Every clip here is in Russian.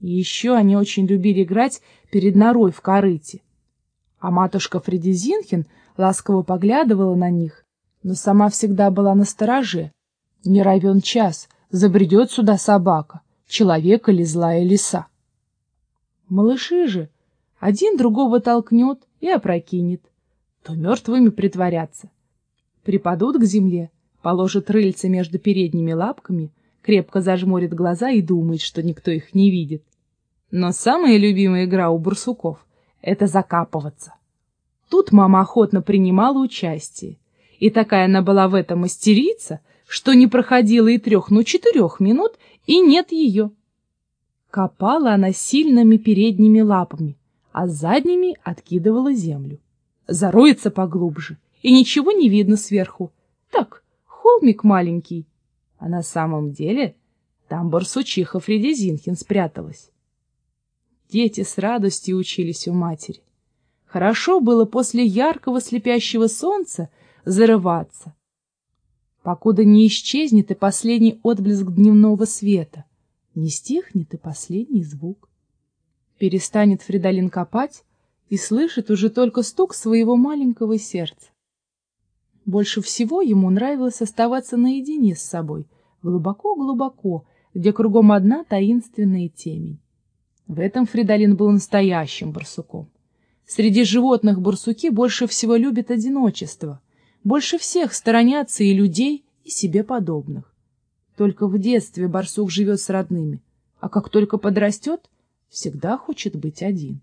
И еще они очень любили играть перед норой в корыте. А матушка Фредизинхен ласково поглядывала на них, но сама всегда была на стороже. Не равен час, забредет сюда собака, человек или злая лиса. Малыши же один другого толкнет и опрокинет, то мертвыми притворятся. Припадут к земле, положат рыльце между передними лапками, крепко зажмурит глаза и думает, что никто их не видит. Но самая любимая игра у барсуков — это закапываться. Тут мама охотно принимала участие, и такая она была в этом мастерица, что не проходило и трех, ну четырех минут, и нет ее. Копала она сильными передними лапами, а задними откидывала землю. Зароется поглубже, и ничего не видно сверху. Так, холмик маленький. А на самом деле там барсучиха Фредизинхин спряталась. Дети с радостью учились у матери. Хорошо было после яркого слепящего солнца зарываться, покуда не исчезнет и последний отблеск дневного света, не стихнет и последний звук. Перестанет Фридолин копать и слышит уже только стук своего маленького сердца. Больше всего ему нравилось оставаться наедине с собой, глубоко-глубоко, где кругом одна таинственная темень. В этом Фридолин был настоящим барсуком. Среди животных барсуки больше всего любят одиночество, больше всех сторонятся и людей, и себе подобных. Только в детстве барсук живет с родными, а как только подрастет, всегда хочет быть один.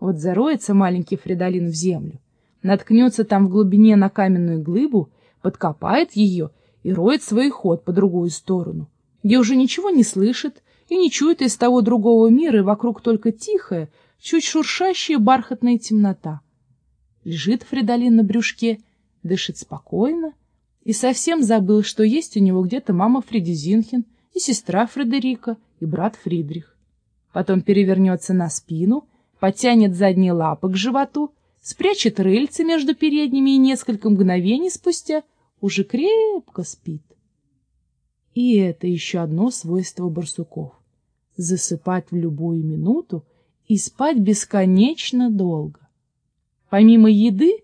Вот зароется маленький Фридолин в землю, наткнется там в глубине на каменную глыбу, подкопает ее и роет свой ход по другую сторону, где уже ничего не слышит, и не чует из того другого мира, и вокруг только тихая, чуть шуршащая бархатная темнота. Лежит Фридолин на брюшке, дышит спокойно и совсем забыл, что есть у него где-то мама Фредизинхен и сестра Фредерика и брат Фридрих. Потом перевернется на спину, подтянет задние лапы к животу, спрячет рыльце между передними и несколько мгновений спустя уже крепко спит. И это еще одно свойство барсуков — засыпать в любую минуту и спать бесконечно долго. Помимо еды,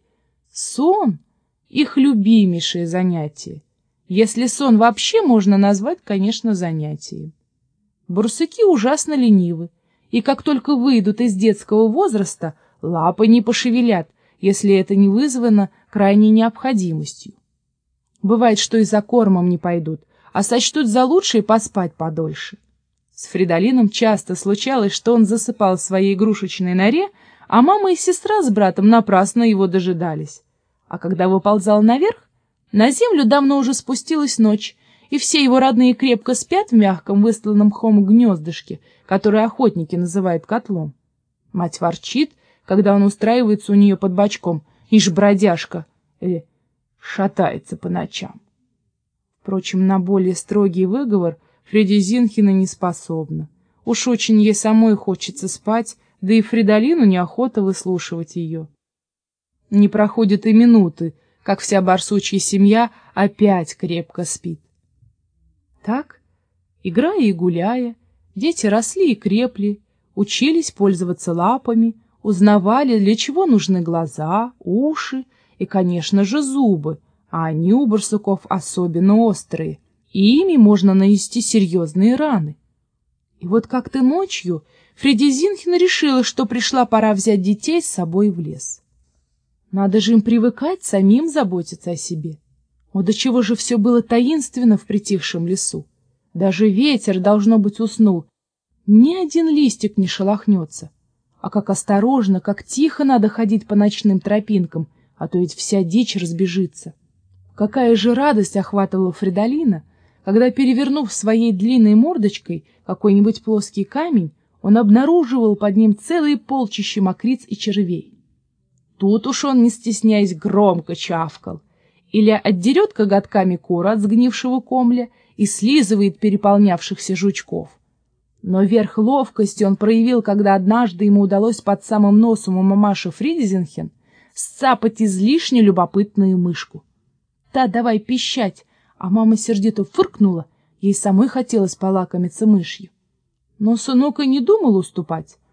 сон — их любимейшее занятие, если сон вообще можно назвать, конечно, занятием. Барсуки ужасно ленивы, и как только выйдут из детского возраста, лапы не пошевелят, если это не вызвано крайней необходимостью. Бывает, что и за кормом не пойдут, а сочтут за лучшее поспать подольше. С Фридолином часто случалось, что он засыпал в своей игрушечной норе, а мама и сестра с братом напрасно его дожидались. А когда выползал наверх, на землю давно уже спустилась ночь, и все его родные крепко спят в мягком выстланном хом гнездышке, которое охотники называют котлом. Мать ворчит, когда он устраивается у нее под бочком, ишь бродяжка, или шатается по ночам. Впрочем, на более строгий выговор Фреди Зинхина не способна. Уж очень ей самой хочется спать, да и Фридолину неохота выслушивать ее. Не проходит и минуты, как вся барсучья семья опять крепко спит. Так, играя и гуляя, дети росли и крепли, учились пользоваться лапами, узнавали, для чего нужны глаза, уши и, конечно же, зубы, а они у барсуков особенно острые, и ими можно нанести серьезные раны. И вот как-то ночью Фреди Зинхен решила, что пришла пора взять детей с собой в лес. Надо же им привыкать самим заботиться о себе. О, до чего же все было таинственно в притихшем лесу. Даже ветер, должно быть, уснул. Ни один листик не шелохнется. А как осторожно, как тихо надо ходить по ночным тропинкам, а то ведь вся дичь разбежится. Какая же радость охватывала Фридолина, когда, перевернув своей длинной мордочкой какой-нибудь плоский камень, он обнаруживал под ним целые полчища мокриц и червей. Тут уж он, не стесняясь, громко чавкал. Или отдерет коготками кура от сгнившего комля и слизывает переполнявшихся жучков. Но верх ловкости он проявил, когда однажды ему удалось под самым носом у мамаши Фридзенхен сцапать излишне любопытную мышку. Та давай пищать, а мама сердито фыркнула, ей самой хотелось полакомиться мышью. Но сынок и не думал уступать.